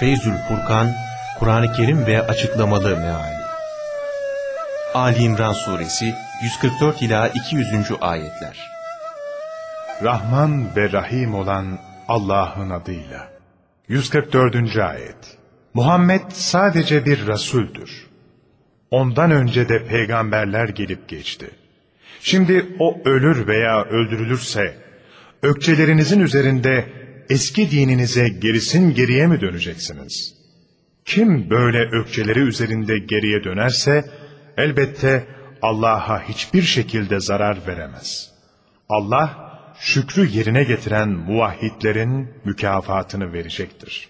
Feyzül Furkan, Kur'an-ı Kerim ve açıklamalı meali. Ali İmran Suresi 144 ila 200. ayetler. Rahman ve Rahim olan Allah'ın adıyla. 144. ayet. Muhammed sadece bir rasuldür. Ondan önce de peygamberler gelip geçti. Şimdi o ölür veya öldürülürse, ökçelerinizin üzerinde eski dininize gerisin geriye mi döneceksiniz? Kim böyle ökçeleri üzerinde geriye dönerse, elbette Allah'a hiçbir şekilde zarar veremez. Allah, şükrü yerine getiren muvahhidlerin mükafatını verecektir.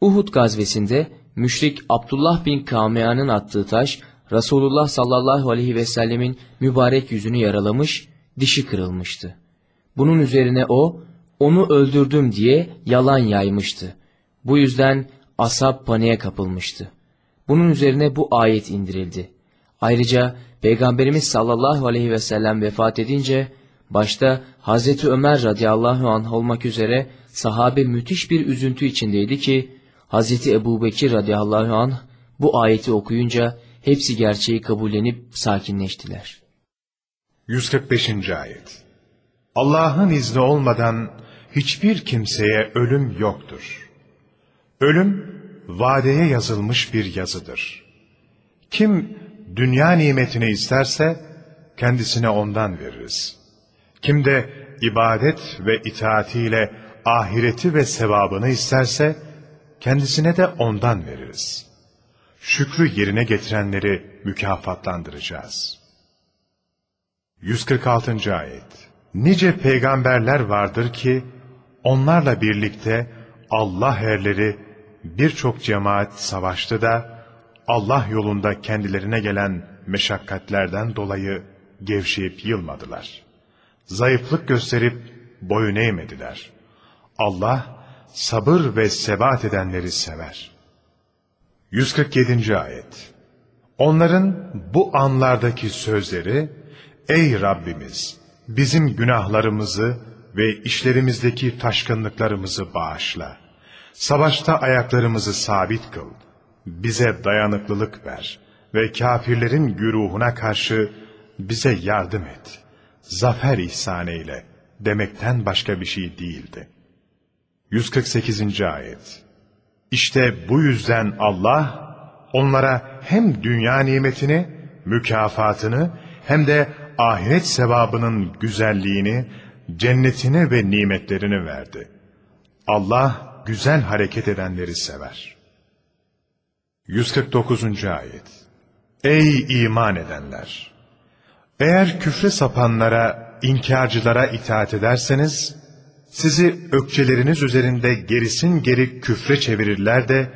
Uhud gazvesinde müşrik Abdullah bin Kamea'nın attığı taş Resulullah sallallahu aleyhi ve sellemin mübarek yüzünü yaralamış, dişi kırılmıştı. Bunun üzerine o, onu öldürdüm diye yalan yaymıştı. Bu yüzden asap paniğe kapılmıştı. Bunun üzerine bu ayet indirildi. Ayrıca Peygamberimiz sallallahu aleyhi ve sellem vefat edince, başta Hazreti Ömer radıyallahu anh olmak üzere sahabe müthiş bir üzüntü içindeydi ki, Hazreti Ebu Bekir radıyallahu anh bu ayeti okuyunca hepsi gerçeği kabullenip sakinleştiler. 145. ayet Allah'ın izni olmadan hiçbir kimseye ölüm yoktur. Ölüm, vadeye yazılmış bir yazıdır. Kim dünya nimetini isterse, kendisine ondan veririz. Kim de ibadet ve itaatiyle ahireti ve sevabını isterse, kendisine de ondan veririz. Şükrü yerine getirenleri mükafatlandıracağız. 146. ayet Nice peygamberler vardır ki, onlarla birlikte Allah erleri birçok cemaat savaştı da, Allah yolunda kendilerine gelen meşakkatlerden dolayı gevşeyip yılmadılar. Zayıflık gösterip boyun eğmediler. Allah, sabır ve sebat edenleri sever. 147. Ayet Onların bu anlardaki sözleri, Ey Rabbimiz! Bizim günahlarımızı ve işlerimizdeki taşkınlıklarımızı bağışla. Savaşta ayaklarımızı sabit kıl. Bize dayanıklılık ver ve kafirlerin güruhuna karşı bize yardım et. Zafer ihsan eyle demekten başka bir şey değildi. 148. Ayet İşte bu yüzden Allah onlara hem dünya nimetini, mükafatını hem de ahiret sevabının güzelliğini, cennetini ve nimetlerini verdi. Allah güzel hareket edenleri sever. 149. Ayet Ey iman edenler! Eğer küfre sapanlara, inkarcılara itaat ederseniz, sizi ökçeleriniz üzerinde gerisin geri küfre çevirirler de,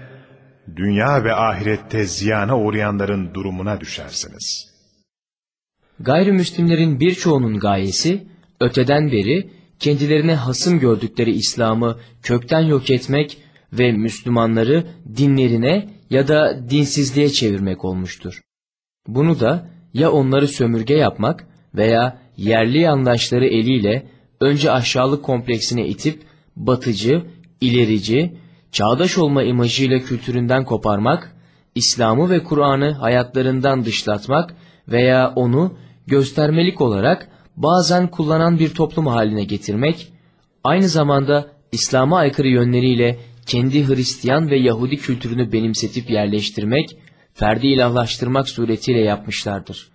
dünya ve ahirette ziyana uğrayanların durumuna düşersiniz. Gayrimüslimlerin birçoğunun gayesi, öteden beri kendilerine hasım gördükleri İslam'ı kökten yok etmek ve Müslümanları dinlerine ya da dinsizliğe çevirmek olmuştur. Bunu da ya onları sömürge yapmak veya yerli yandaşları eliyle önce aşağılık kompleksine itip batıcı, ilerici, çağdaş olma imajıyla kültüründen koparmak, İslam'ı ve Kur'an'ı hayatlarından dışlatmak veya onu göstermelik olarak bazen kullanan bir toplum haline getirmek, aynı zamanda İslam'a aykırı yönleriyle kendi Hristiyan ve Yahudi kültürünü benimsetip yerleştirmek, ferdi ilahlaştırmak suretiyle yapmışlardır.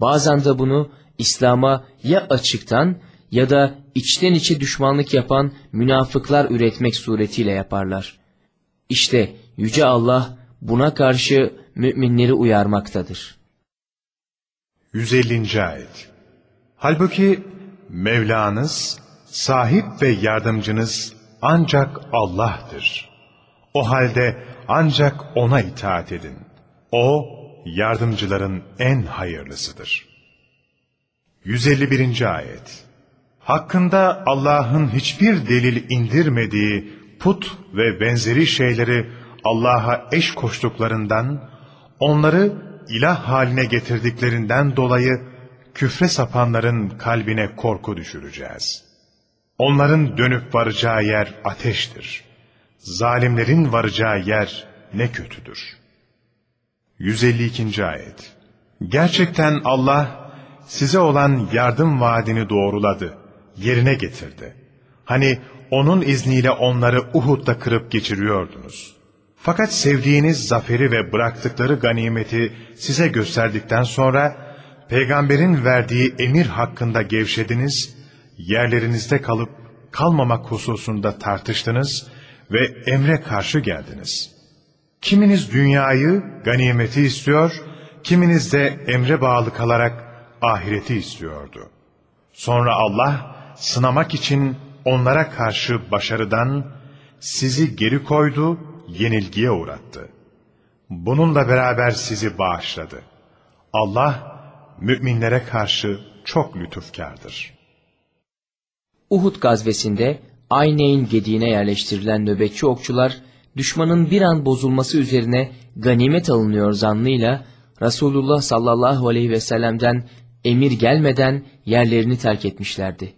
Bazen de bunu İslam'a ya açıktan ya da içten içe düşmanlık yapan münafıklar üretmek suretiyle yaparlar. İşte Yüce Allah buna karşı müminleri uyarmaktadır. 150. Ayet Halbuki Mevlanız, sahip ve yardımcınız ancak Allah'tır. O halde ancak O'na itaat edin. O, yardımcıların en hayırlısıdır. 151. Ayet Hakkında Allah'ın hiçbir delil indirmediği put ve benzeri şeyleri Allah'a eş koştuklarından, onları ilah haline getirdiklerinden dolayı küfre sapanların kalbine korku düşüreceğiz. Onların dönüp varacağı yer ateştir. Zalimlerin varacağı yer ne kötüdür. 152. Ayet Gerçekten Allah size olan yardım vaadini doğruladı, yerine getirdi. Hani onun izniyle onları Uhud'da kırıp geçiriyordunuz. Fakat sevdiğiniz zaferi ve bıraktıkları ganimeti size gösterdikten sonra, peygamberin verdiği emir hakkında gevşediniz, yerlerinizde kalıp kalmamak hususunda tartıştınız ve emre karşı geldiniz. Kiminiz dünyayı, ganimeti istiyor, kiminiz de emre bağlı kalarak ahireti istiyordu. Sonra Allah sınamak için onlara karşı başarıdan sizi geri koydu, yenilgiye uğrattı. Bununla beraber sizi bağışladı. Allah müminlere karşı çok lütufkardır. Uhud gazvesinde Ayneyn gediğine yerleştirilen nöbetçi okçular düşmanın bir an bozulması üzerine ganimet alınıyor zannıyla Resulullah sallallahu aleyhi ve sellem'den emir gelmeden yerlerini terk etmişlerdi.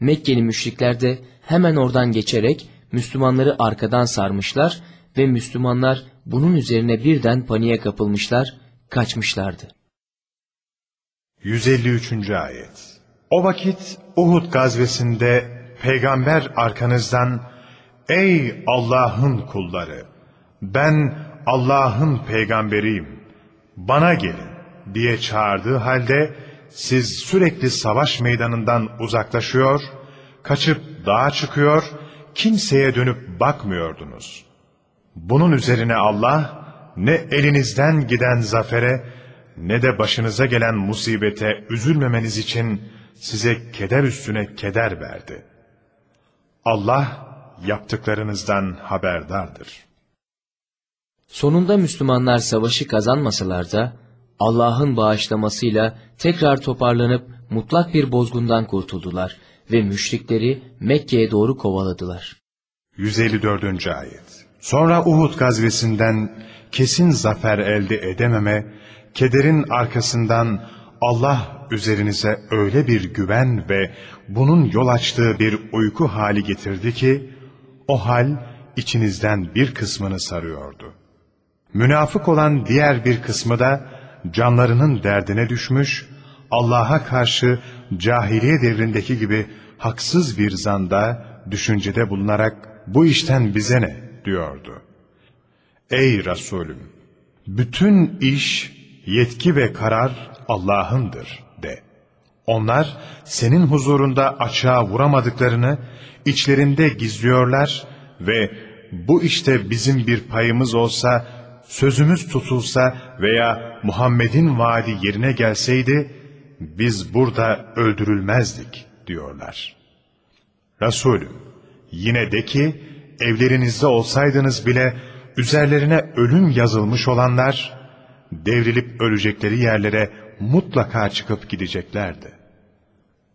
Mekkeli müşrikler de hemen oradan geçerek Müslümanları arkadan sarmışlar ve Müslümanlar bunun üzerine birden paniğe kapılmışlar, kaçmışlardı. 153. Ayet O vakit Uhud gazvesinde peygamber arkanızdan Ey Allah'ın kulları! Ben Allah'ın peygamberiyim. Bana gelin diye çağırdığı halde siz sürekli savaş meydanından uzaklaşıyor, kaçıp dağa çıkıyor, kimseye dönüp bakmıyordunuz. Bunun üzerine Allah ne elinizden giden zafere ne de başınıza gelen musibete üzülmemeniz için size keder üstüne keder verdi. Allah yaptıklarınızdan haberdardır. Sonunda Müslümanlar savaşı kazanmasalar da Allah'ın bağışlamasıyla tekrar toparlanıp mutlak bir bozgundan kurtuldular ve müşrikleri Mekke'ye doğru kovaladılar. 154. Ayet Sonra Uhud gazvesinden kesin zafer elde edememe, kederin arkasından Allah üzerinize öyle bir güven ve bunun yol açtığı bir uyku hali getirdi ki, o hal içinizden bir kısmını sarıyordu. Münafık olan diğer bir kısmı da canlarının derdine düşmüş, Allah'a karşı cahiliye devrindeki gibi haksız bir zanda, düşüncede bulunarak bu işten bize ne diyordu. Ey Resulüm! Bütün iş, yetki ve karar Allah'ındır de. Onlar senin huzurunda açığa vuramadıklarını içlerinde gizliyorlar ve bu işte bizim bir payımız olsa, sözümüz tutulsa veya Muhammed'in vaadi yerine gelseydi, biz burada öldürülmezdik diyorlar. Resulüm, yine de ki evlerinizde olsaydınız bile üzerlerine ölüm yazılmış olanlar, devrilip ölecekleri yerlere mutlaka çıkıp gideceklerdi.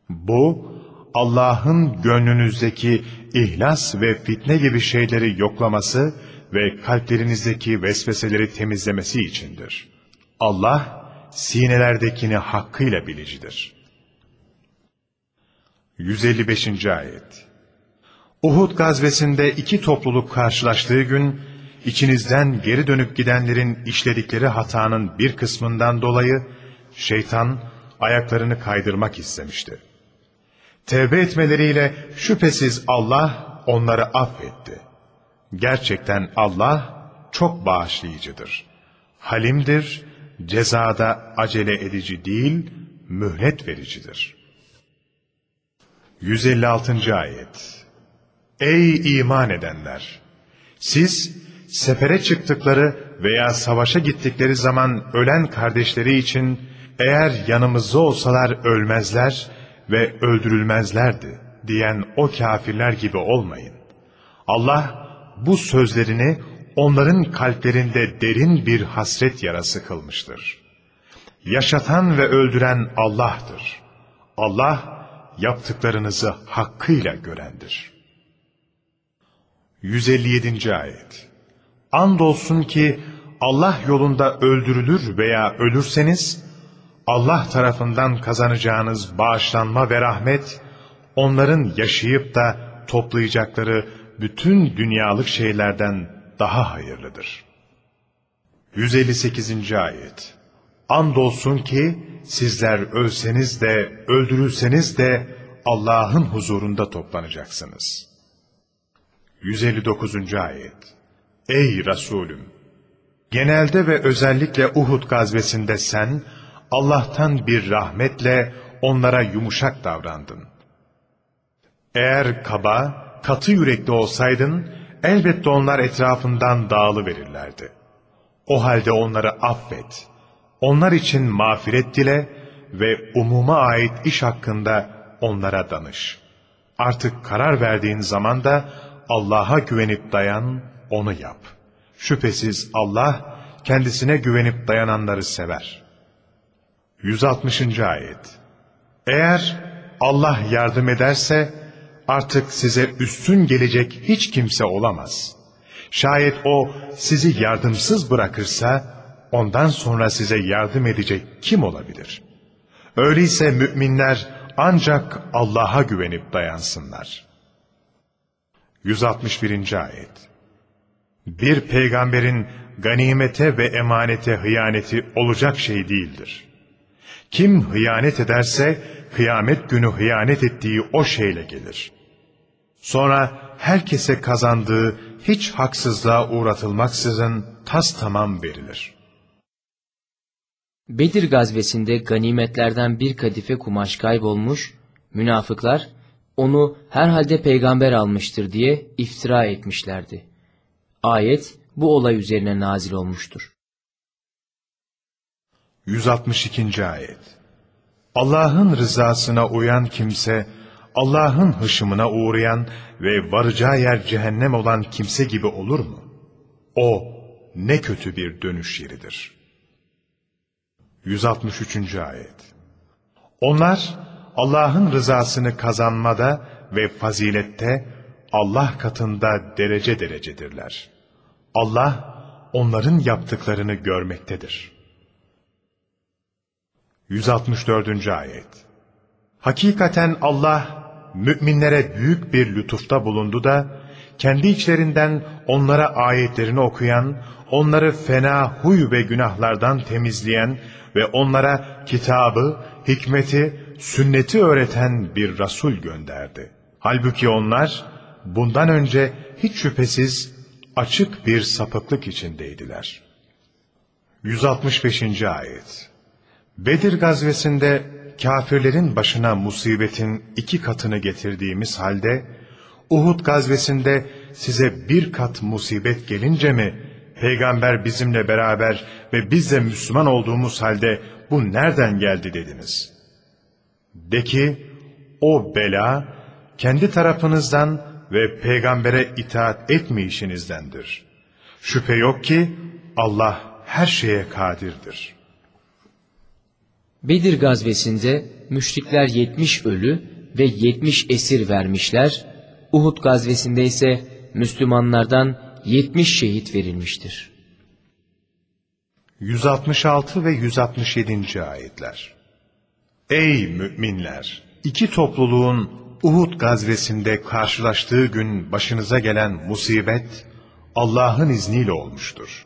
Bu, Allah'ın gönlünüzdeki ihlas ve fitne gibi şeyleri yoklaması ve kalplerinizdeki vesveseleri temizlemesi içindir. Allah, sinelerdekini hakkıyla bilicidir. 155. Ayet Uhud gazvesinde iki topluluk karşılaştığı gün, içinizden geri dönüp gidenlerin işledikleri hatanın bir kısmından dolayı, şeytan ayaklarını kaydırmak istemişti. Tevbe etmeleriyle şüphesiz Allah onları affetti. Gerçekten Allah çok bağışlayıcıdır. Halimdir, cezada acele edici değil, mühlet vericidir. 156. Ayet Ey iman edenler! Siz sefere çıktıkları veya savaşa gittikleri zaman ölen kardeşleri için eğer yanımızda olsalar ölmezler ve öldürülmezlerdi diyen o kafirler gibi olmayın. Allah bu sözlerini onların kalplerinde derin bir hasret yarası kılmıştır. Yaşatan ve öldüren Allah'tır. Allah yaptıklarınızı hakkıyla görendir. 157. Ayet Andolsun ki Allah yolunda öldürülür veya ölürseniz, Allah tarafından kazanacağınız bağışlanma ve rahmet, onların yaşayıp da toplayacakları bütün dünyalık şeylerden daha hayırlıdır. 158. Ayet Andolsun ki sizler ölseniz de öldürülseniz de Allah'ın huzurunda toplanacaksınız. 159. Ayet Ey Resulüm! Genelde ve özellikle Uhud gazvesinde sen Allah'tan bir rahmetle onlara yumuşak davrandın. Eğer kaba, katı yürekli olsaydın elbette onlar etrafından dağılıverirlerdi. O halde onları affet. Onlar için mağfiret dile ve umuma ait iş hakkında onlara danış. Artık karar verdiğin zaman da Allah'a güvenip dayan, onu yap. Şüphesiz Allah kendisine güvenip dayananları sever. 160. Ayet Eğer Allah yardım ederse artık size üstün gelecek hiç kimse olamaz. Şayet o sizi yardımsız bırakırsa ondan sonra size yardım edecek kim olabilir? Öyleyse müminler ancak Allah'a güvenip dayansınlar. 161. Ayet Bir peygamberin ganimete ve emanete hıyaneti olacak şey değildir. Kim hıyanet ederse kıyamet günü hıyanet ettiği o şeyle gelir. Sonra herkese kazandığı hiç haksızlığa uğratılmaksızın tas tamam verilir. Bedir gazvesinde ganimetlerden bir kadife kumaş kaybolmuş, münafıklar onu herhalde peygamber almıştır diye iftira etmişlerdi. Ayet bu olay üzerine nazil olmuştur. 162. Ayet Allah'ın rızasına uyan kimse, Allah'ın hışımına uğrayan ve varacağı yer cehennem olan kimse gibi olur mu? O ne kötü bir dönüş yeridir. 163. Ayet Onlar Allah'ın rızasını kazanmada ve fazilette Allah katında derece derecedirler. Allah onların yaptıklarını görmektedir. 164. Ayet Hakikaten Allah müminlere büyük bir lütufta bulundu da, kendi içlerinden onlara ayetlerini okuyan, onları fena huy ve günahlardan temizleyen ve onlara kitabı, hikmeti, sünneti öğreten bir Resul gönderdi. Halbuki onlar bundan önce hiç şüphesiz açık bir sapıklık içindeydiler. 165. Ayet Bedir gazvesinde kafirlerin başına musibetin iki katını getirdiğimiz halde, Uhud gazvesinde size bir kat musibet gelince mi, peygamber bizimle beraber ve biz de Müslüman olduğumuz halde bu nereden geldi dediniz? De ki, o bela kendi tarafınızdan ve peygambere itaat etmeyişinizdendir. Şüphe yok ki Allah her şeye kadirdir.'' Bedir gazvesinde müşrikler 70 ölü ve 70 esir vermişler, Uhud gazvesinde ise Müslümanlardan 70 şehit verilmiştir. 166 ve 167. ayetler Ey müminler! İki topluluğun Uhud gazvesinde karşılaştığı gün başınıza gelen musibet Allah'ın izniyle olmuştur.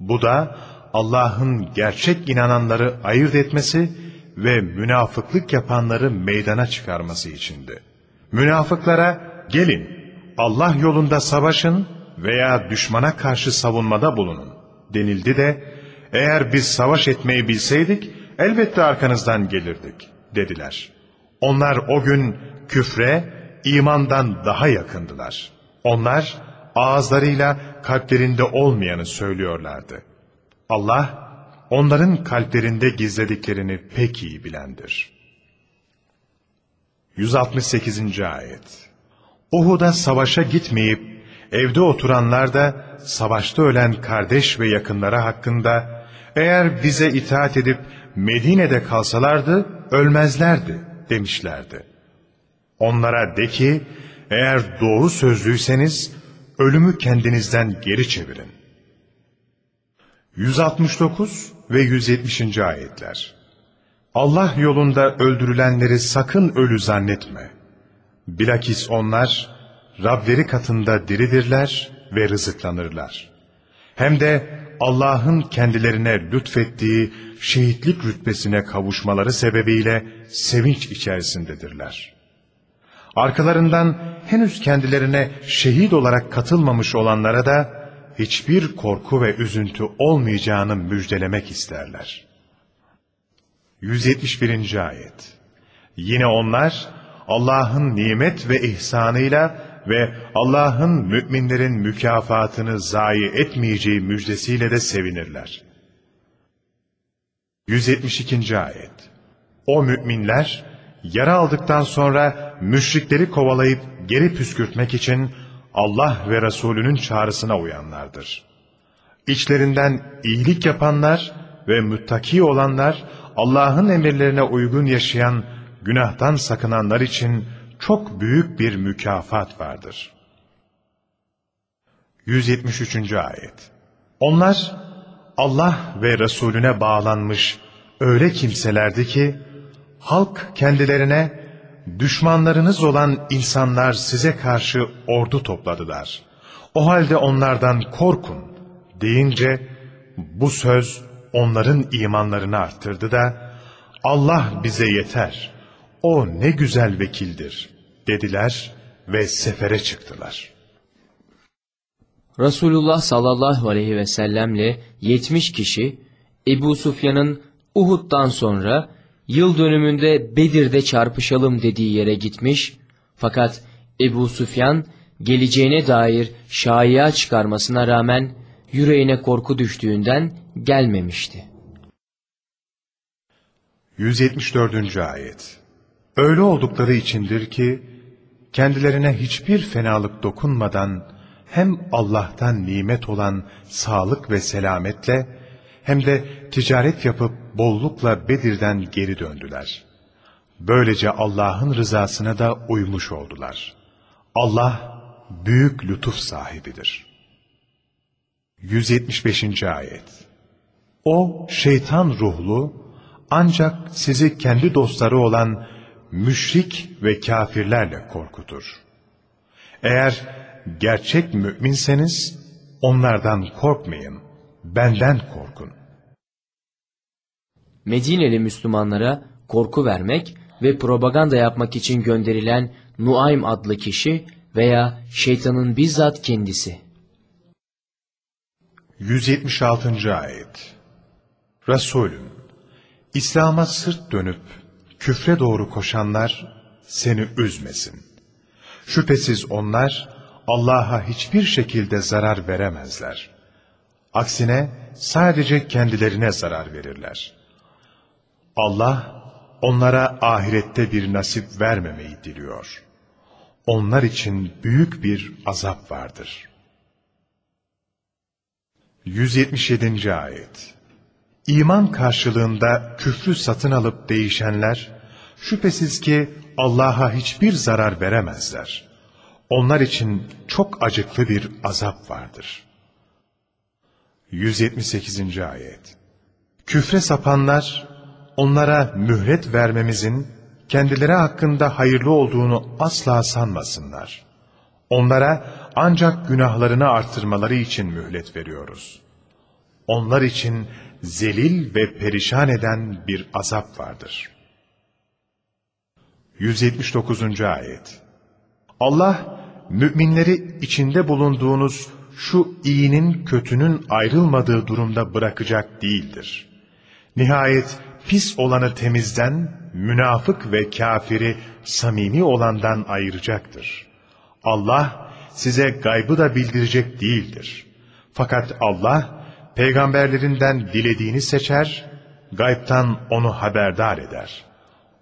Bu da Allah'ın gerçek inananları ayırt etmesi ve münafıklık yapanları meydana çıkarması içindi. Münafıklara gelin Allah yolunda savaşın veya düşmana karşı savunmada bulunun denildi de eğer biz savaş etmeyi bilseydik elbette arkanızdan gelirdik dediler. Onlar o gün küfre imandan daha yakındılar. Onlar ağızlarıyla kalplerinde olmayanı söylüyorlardı. Allah onların kalplerinde gizlediklerini pek iyi bilendir. 168. Ayet Uhud'a savaşa gitmeyip evde oturanlar da savaşta ölen kardeş ve yakınları hakkında eğer bize itaat edip Medine'de kalsalardı ölmezlerdi demişlerdi. Onlara de ki eğer doğru sözlüyseniz ölümü kendinizden geri çevirin. 169 ve 170. ayetler Allah yolunda öldürülenleri sakın ölü zannetme. Bilakis onlar Rableri katında diridirler ve rızıklanırlar. Hem de Allah'ın kendilerine lütfettiği şehitlik rütbesine kavuşmaları sebebiyle sevinç içerisindedirler. Arkalarından henüz kendilerine şehit olarak katılmamış olanlara da hiçbir korku ve üzüntü olmayacağını müjdelemek isterler. 171. Ayet Yine onlar Allah'ın nimet ve ihsanıyla ve Allah'ın müminlerin mükafatını zayi etmeyeceği müjdesiyle de sevinirler. 172. Ayet O müminler, yara aldıktan sonra müşrikleri kovalayıp geri püskürtmek için Allah ve Resulünün çağrısına uyanlardır. İçlerinden iyilik yapanlar ve müttaki olanlar, Allah'ın emirlerine uygun yaşayan, günahtan sakınanlar için çok büyük bir mükafat vardır. 173. Ayet Onlar Allah ve Resulüne bağlanmış öyle kimselerdi ki, halk kendilerine düşmanlarınız olan insanlar size karşı ordu topladılar. O halde onlardan korkun deyince bu söz onların imanlarını arttırdı da Allah bize yeter, o ne güzel vekildir dediler ve sefere çıktılar. Resulullah sallallahu aleyhi ve sellemle 70 kişi Ebu Sufyan'ın Uhud'dan sonra yıl dönümünde Bedir'de çarpışalım dediği yere gitmiş fakat Ebu Sufyan geleceğine dair şaiya çıkarmasına rağmen yüreğine korku düştüğünden gelmemişti. 174. Ayet Öyle oldukları içindir ki, kendilerine hiçbir fenalık dokunmadan, hem Allah'tan nimet olan sağlık ve selametle, hem de ticaret yapıp bollukla Bedir'den geri döndüler. Böylece Allah'ın rızasına da uymuş oldular. Allah, büyük lütuf sahibidir. 175. Ayet O, şeytan ruhlu, ancak sizi kendi dostları olan müşrik ve kafirlerle korkutur. Eğer gerçek müminseniz onlardan korkmayın, benden korkun. Medineli Müslümanlara korku vermek ve propaganda yapmak için gönderilen Nuaym adlı kişi veya şeytanın bizzat kendisi. 176. Ayet Resulüm, İslam'a sırt dönüp küfre doğru koşanlar seni üzmesin. Şüphesiz onlar Allah'a hiçbir şekilde zarar veremezler. Aksine sadece kendilerine zarar verirler. Allah onlara ahirette bir nasip vermemeyi diliyor. Onlar için büyük bir azap vardır. 177. Ayet İman karşılığında küfrü satın alıp değişenler, şüphesiz ki Allah'a hiçbir zarar veremezler. Onlar için çok acıklı bir azap vardır. 178. Ayet Küfre sapanlar, onlara mühlet vermemizin kendileri hakkında hayırlı olduğunu asla sanmasınlar. Onlara ancak günahlarını artırmaları için mühlet veriyoruz. Onlar için zelil ve perişan eden bir azap vardır. 179. Ayet Allah, müminleri içinde bulunduğunuz şu iyinin kötünün ayrılmadığı durumda bırakacak değildir. Nihayet pis olanı temizden, münafık ve kafiri samimi olandan ayıracaktır. Allah size gaybı da bildirecek değildir. Fakat Allah, peygamberlerinden dilediğini seçer, gaybtan onu haberdar eder.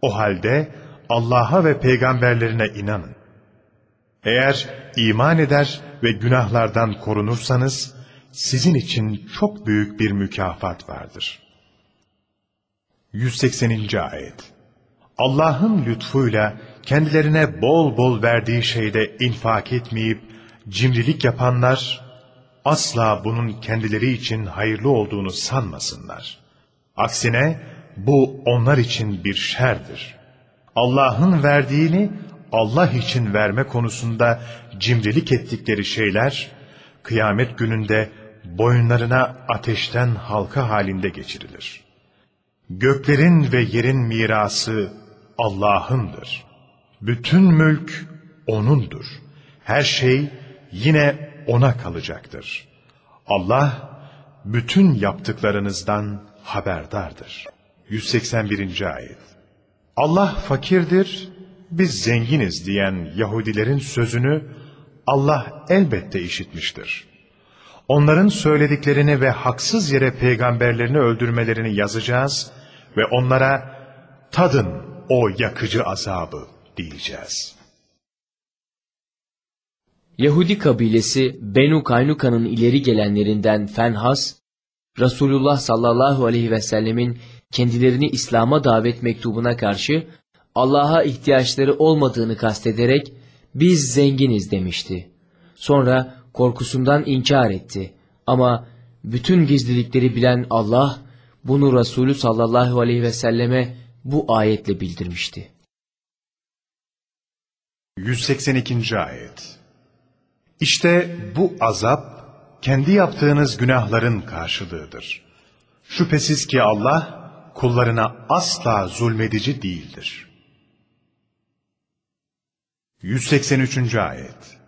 O halde Allah'a ve peygamberlerine inanın. Eğer iman eder ve günahlardan korunursanız, sizin için çok büyük bir mükafat vardır. 180. Ayet Allah'ın lütfuyla kendilerine bol bol verdiği şeyde infak etmeyip cimrilik yapanlar, asla bunun kendileri için hayırlı olduğunu sanmasınlar. Aksine bu onlar için bir şerdir. Allah'ın verdiğini Allah için verme konusunda cimrilik ettikleri şeyler, kıyamet gününde boyunlarına ateşten halka halinde geçirilir. Göklerin ve yerin mirası Allah'ındır. Bütün mülk O'nundur. Her şey yine O'na kalacaktır. Allah bütün yaptıklarınızdan haberdardır. 181. Ayet Allah fakirdir, biz zenginiz diyen Yahudilerin sözünü Allah elbette işitmiştir. Onların söylediklerini ve haksız yere peygamberlerini öldürmelerini yazacağız ve onlara tadın o yakıcı azabı diyeceğiz. Yahudi kabilesi Benu Kaynuka'nın ileri gelenlerinden Fenhas, Resulullah sallallahu aleyhi ve sellemin kendilerini İslam'a davet mektubuna karşı Allah'a ihtiyaçları olmadığını kastederek biz zenginiz demişti. Sonra korkusundan inkar etti. Ama bütün gizlilikleri bilen Allah bunu Resulü sallallahu aleyhi ve selleme bu ayetle bildirmişti. 182. Ayet İşte bu azap kendi yaptığınız günahların karşılığıdır. Şüphesiz ki Allah kullarına asla zulmedici değildir. 183. Ayet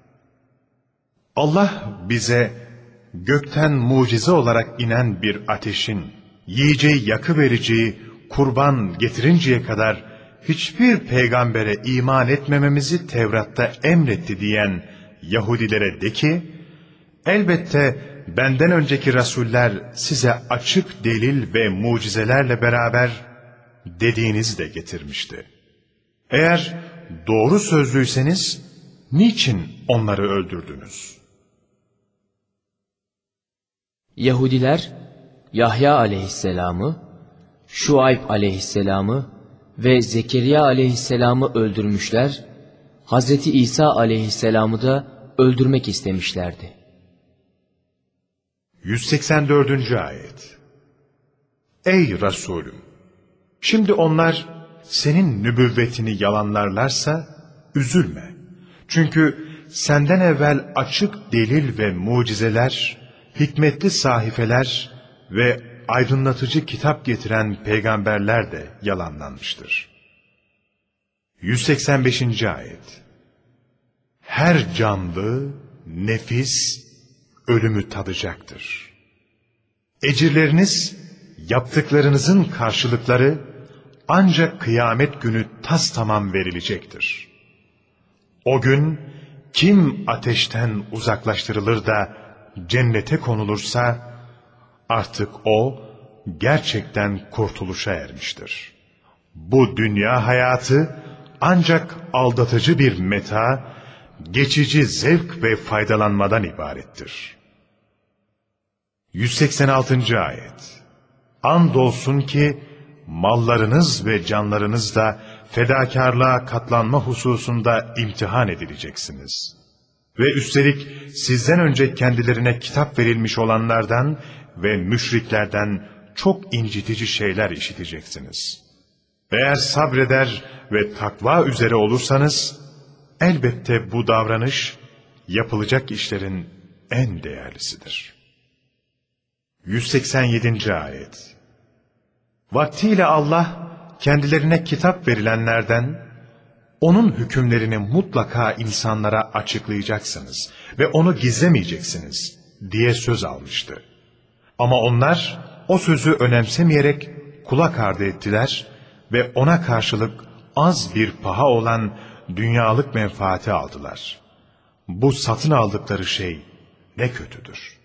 Allah bize gökten mucize olarak inen bir ateşin yiyeceği yakı vereceği kurban getirinceye kadar hiçbir peygambere iman etmememizi Tevrat'ta emretti diyen Yahudilere de ki, elbette benden önceki rasuller size açık delil ve mucizelerle beraber dediğinizi de getirmişti. Eğer doğru sözlüyseniz niçin onları öldürdünüz? Yahudiler Yahya aleyhisselamı, Şuayb aleyhisselamı ve Zekeriya aleyhisselamı öldürmüşler, Hazreti İsa aleyhisselamı da öldürmek istemişlerdi. 184. Ayet Ey Resulüm! Şimdi onlar senin nübüvvetini yalanlarlarsa üzülme. Çünkü senden evvel açık delil ve mucizeler, hikmetli sahifeler ve aydınlatıcı kitap getiren peygamberler de yalanlanmıştır. 185. Ayet Her canlı, nefis, ölümü tadacaktır. Ecirleriniz, yaptıklarınızın karşılıkları ancak kıyamet günü tas tamam verilecektir. O gün kim ateşten uzaklaştırılır da cennete konulursa artık o gerçekten kurtuluşa ermiştir. Bu dünya hayatı ancak aldatıcı bir meta, geçici zevk ve faydalanmadan ibarettir. 186. Ayet Andolsun ki mallarınız ve canlarınız da fedakarlığa katlanma hususunda imtihan edileceksiniz. Ve üstelik sizden önce kendilerine kitap verilmiş olanlardan ve müşriklerden çok incitici şeyler işiteceksiniz. Eğer sabreder ve takva üzere olursanız, elbette bu davranış yapılacak işlerin en değerlisidir. 187. Ayet Vaktiyle Allah kendilerine kitap verilenlerden onun hükümlerini mutlaka insanlara açıklayacaksınız ve onu gizlemeyeceksiniz diye söz almıştı. Ama onlar o sözü önemsemeyerek kulak ardı ettiler ve ona karşılık az bir paha olan dünyalık menfaati aldılar. Bu satın aldıkları şey ne kötüdür.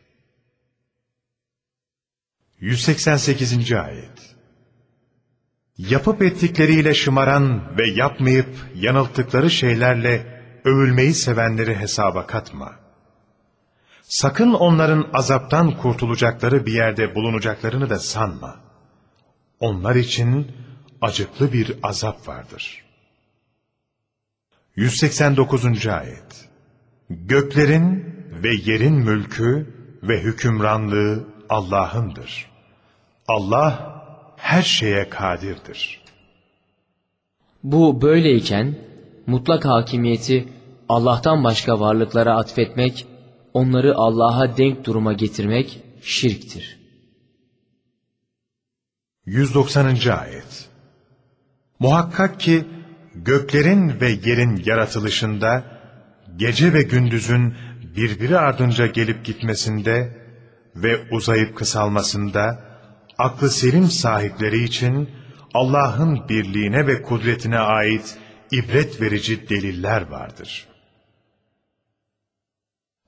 188. Ayet Yapıp ettikleriyle şımaran ve yapmayıp yanılttıkları şeylerle övülmeyi sevenleri hesaba katma. Sakın onların azaptan kurtulacakları bir yerde bulunacaklarını da sanma. Onlar için acıklı bir azap vardır. 189. Ayet Göklerin ve yerin mülkü ve hükümranlığı Allah'ındır. Allah her şeye kadirdir. Bu böyleyken mutlak hakimiyeti Allah'tan başka varlıklara atfetmek, onları Allah'a denk duruma getirmek şirktir. 190. Ayet Muhakkak ki göklerin ve yerin yaratılışında, gece ve gündüzün birbiri ardınca gelip gitmesinde ve uzayıp kısalmasında, aklı selim sahipleri için Allah'ın birliğine ve kudretine ait ibret verici deliller vardır.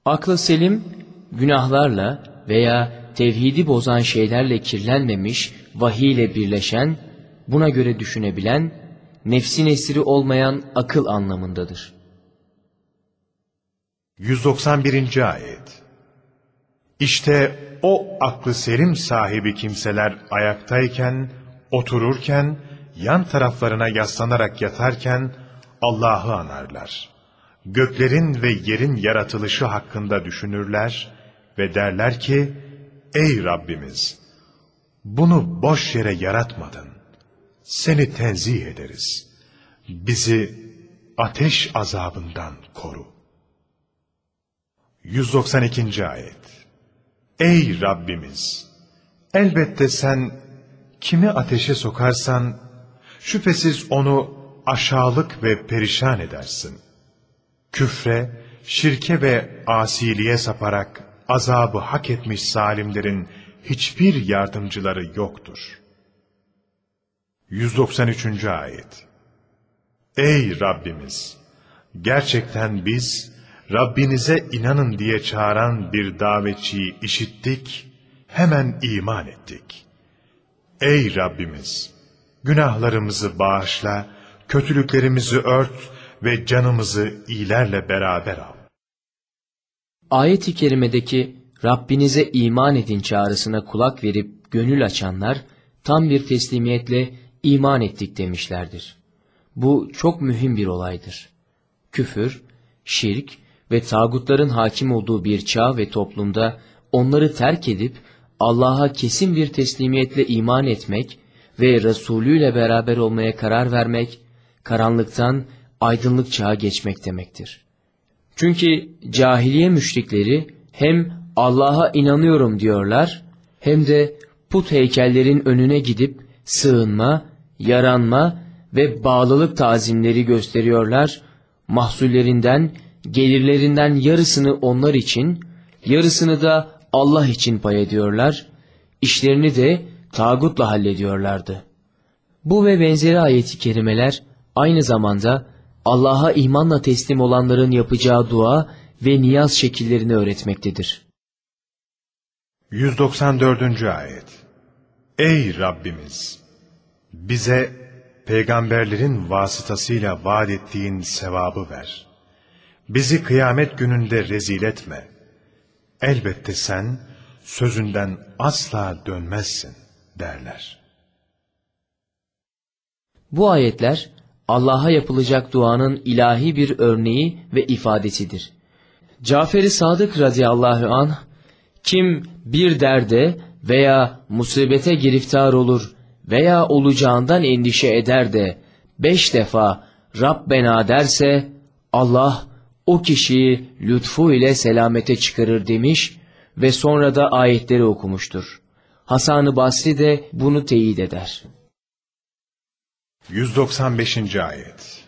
Aklı selim, günahlarla veya tevhidi bozan şeylerle kirlenmemiş, vahiy ile birleşen, buna göre düşünebilen, nefsin esiri olmayan akıl anlamındadır. 191. Ayet İşte o aklı selim sahibi kimseler ayaktayken, otururken, yan taraflarına yaslanarak yatarken Allah'ı anarlar. Göklerin ve yerin yaratılışı hakkında düşünürler ve derler ki, Ey Rabbimiz! Bunu boş yere yaratmadın. Seni tenzih ederiz. Bizi ateş azabından koru. 192. Ayet Ey Rabbimiz! Elbette sen kimi ateşe sokarsan, şüphesiz onu aşağılık ve perişan edersin. Küfre, şirke ve asiliğe saparak azabı hak etmiş zalimlerin hiçbir yardımcıları yoktur. 193. Ayet Ey Rabbimiz! Gerçekten biz, Rabbinize inanın diye çağıran bir davetçiyi işittik, hemen iman ettik. Ey Rabbimiz! Günahlarımızı bağışla, kötülüklerimizi ört ve canımızı iyilerle beraber al. Ayet-i kerimedeki Rabbinize iman edin çağrısına kulak verip gönül açanlar tam bir teslimiyetle iman ettik demişlerdir. Bu çok mühim bir olaydır. Küfür, şirk ve tağutların hakim olduğu bir çağ ve toplumda onları terk edip Allah'a kesin bir teslimiyetle iman etmek ve Resulü ile beraber olmaya karar vermek, karanlıktan aydınlık çağa geçmek demektir. Çünkü cahiliye müşrikleri hem Allah'a inanıyorum diyorlar hem de put heykellerin önüne gidip sığınma, yaranma ve bağlılık tazimleri gösteriyorlar. Mahsullerinden, gelirlerinden yarısını onlar için, yarısını da Allah için pay ediyorlar. İşlerini de tağutla hallediyorlardı. Bu ve benzeri ayeti kerimeler aynı zamanda Allah'a imanla teslim olanların yapacağı dua ve niyaz şekillerini öğretmektedir. 194. Ayet Ey Rabbimiz! Bize peygamberlerin vasıtasıyla vaat ettiğin sevabı ver. Bizi kıyamet gününde rezil etme. Elbette sen sözünden asla dönmezsin derler. Bu ayetler Allah'a yapılacak duanın ilahi bir örneği ve ifadesidir. Cafer-i Sadık radıyallahu anh, kim bir derde veya musibete giriftar olur veya olacağından endişe eder de beş defa Rabbena derse Allah o kişiyi lütfu ile selamete çıkarır demiş ve sonra da ayetleri okumuştur. Hasan-ı Basri de bunu teyit eder. 195. Ayet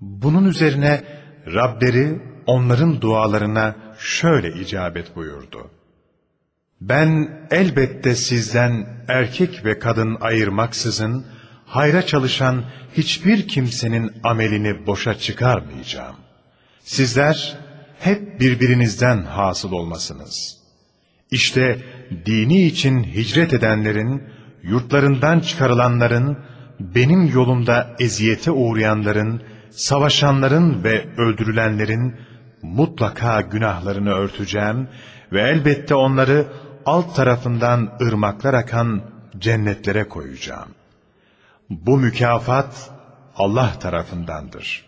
Bunun üzerine Rableri onların dualarına şöyle icabet buyurdu. Ben elbette sizden erkek ve kadın ayırmaksızın hayra çalışan hiçbir kimsenin amelini boşa çıkarmayacağım. Sizler hep birbirinizden hasıl olmasınız. İşte dini için hicret edenlerin, yurtlarından çıkarılanların, benim yolumda eziyete uğrayanların, savaşanların ve öldürülenlerin mutlaka günahlarını örteceğim ve elbette onları alt tarafından ırmaklar akan cennetlere koyacağım. Bu mükafat Allah tarafındandır.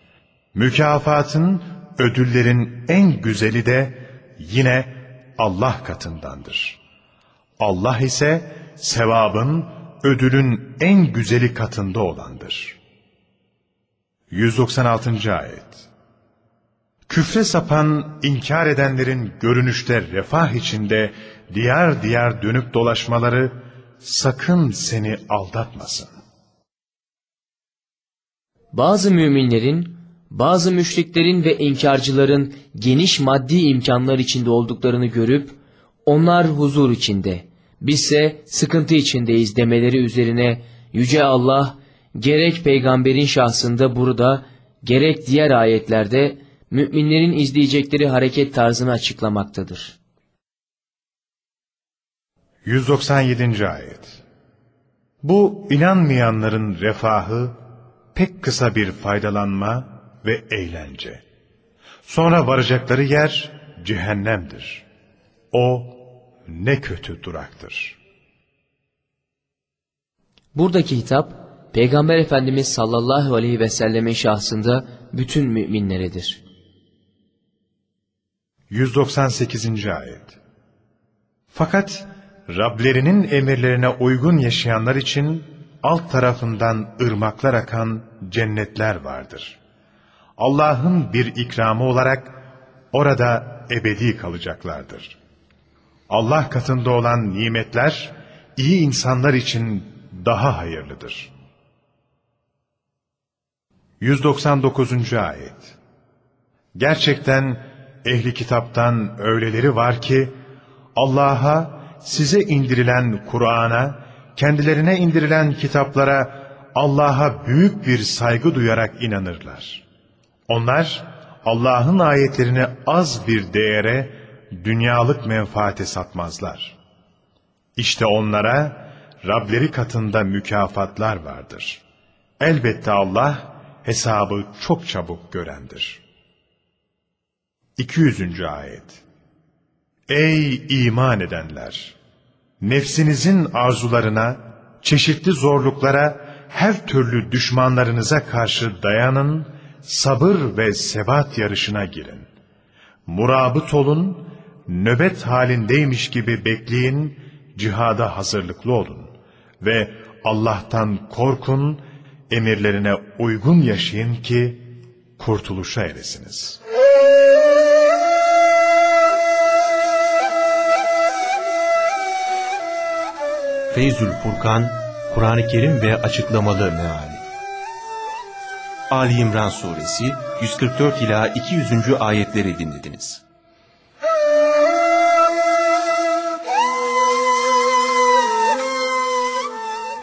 Mükafatın, ödüllerin en güzeli de yine Allah katındandır. Allah ise sevabın, ödülün en güzeli katında olandır. 196. Ayet Küfre sapan, inkar edenlerin görünüşte refah içinde diyar diyar dönüp dolaşmaları sakın seni aldatmasın. Bazı müminlerin, bazı müşriklerin ve inkarcıların geniş maddi imkanlar içinde olduklarını görüp, onlar huzur içinde, bizse sıkıntı içindeyiz demeleri üzerine Yüce Allah, gerek peygamberin şahsında burada, gerek diğer ayetlerde, müminlerin izleyecekleri hareket tarzını açıklamaktadır. 197. Ayet Bu inanmayanların refahı pek kısa bir faydalanma ve eğlence. Sonra varacakları yer cehennemdir. O ne kötü duraktır. Buradaki hitap, Peygamber Efendimiz sallallahu aleyhi ve sellemin şahsında bütün müminleredir. 198. Ayet Fakat Rablerinin emirlerine uygun yaşayanlar için alt tarafından ırmaklar akan cennetler vardır. Allah'ın bir ikramı olarak orada ebedi kalacaklardır. Allah katında olan nimetler iyi insanlar için daha hayırlıdır. 199. Ayet Gerçekten ehli kitaptan öyleleri var ki Allah'a size indirilen Kur'an'a, kendilerine indirilen kitaplara Allah'a büyük bir saygı duyarak inanırlar. Onlar Allah'ın ayetlerini az bir değere, dünyalık menfaate satmazlar. İşte onlara Rableri katında mükafatlar vardır. Elbette Allah hesabı çok çabuk görendir. 200. Ayet Ey iman edenler! Nefsinizin arzularına, çeşitli zorluklara, her türlü düşmanlarınıza karşı dayanın, sabır ve sebat yarışına girin. Murabıt olun, nöbet halindeymiş gibi bekleyin, cihada hazırlıklı olun ve Allah'tan korkun, emirlerine uygun yaşayın ki kurtuluşa eresiniz. Feyzül Furkan, Kur'an-ı Kerim ve Açıklamalı Meali Ali İmran Suresi 144 ila 200. ayetleri dinlediniz.